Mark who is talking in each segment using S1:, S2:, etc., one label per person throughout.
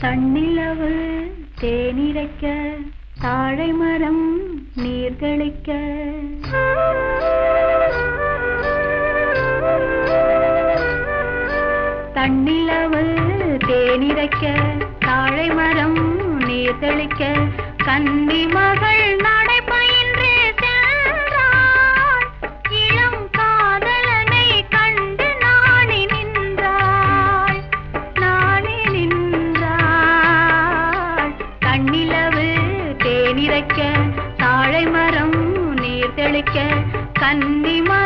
S1: தன்னிலவு தேனிரைக்க தாழை மரம் நீர்களிக்க தன்னிலவு தேனிரைக்க தாழை மரம் நீர்களிக்க கன்னி மகள் நாள் வாழை மரம் நீர் தெளிக்க கன்னிமா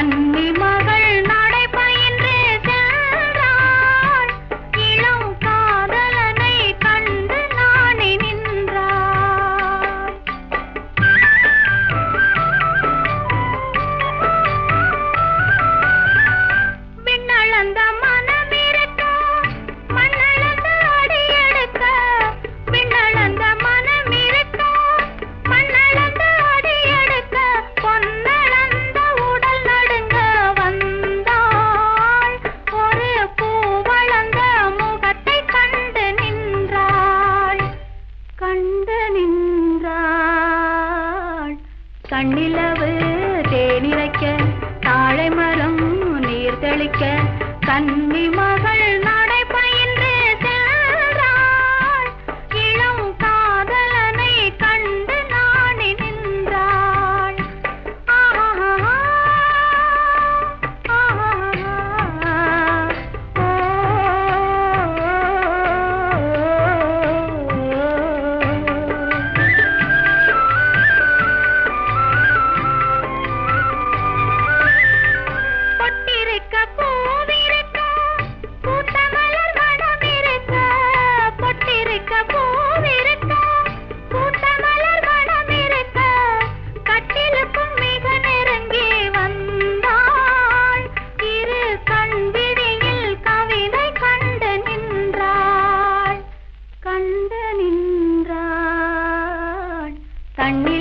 S1: கண்ணில் வெண்ணிலவு தேனிரைக்க தாழை மரம் நீர் தெளிக்க கன்னி மகள் நடை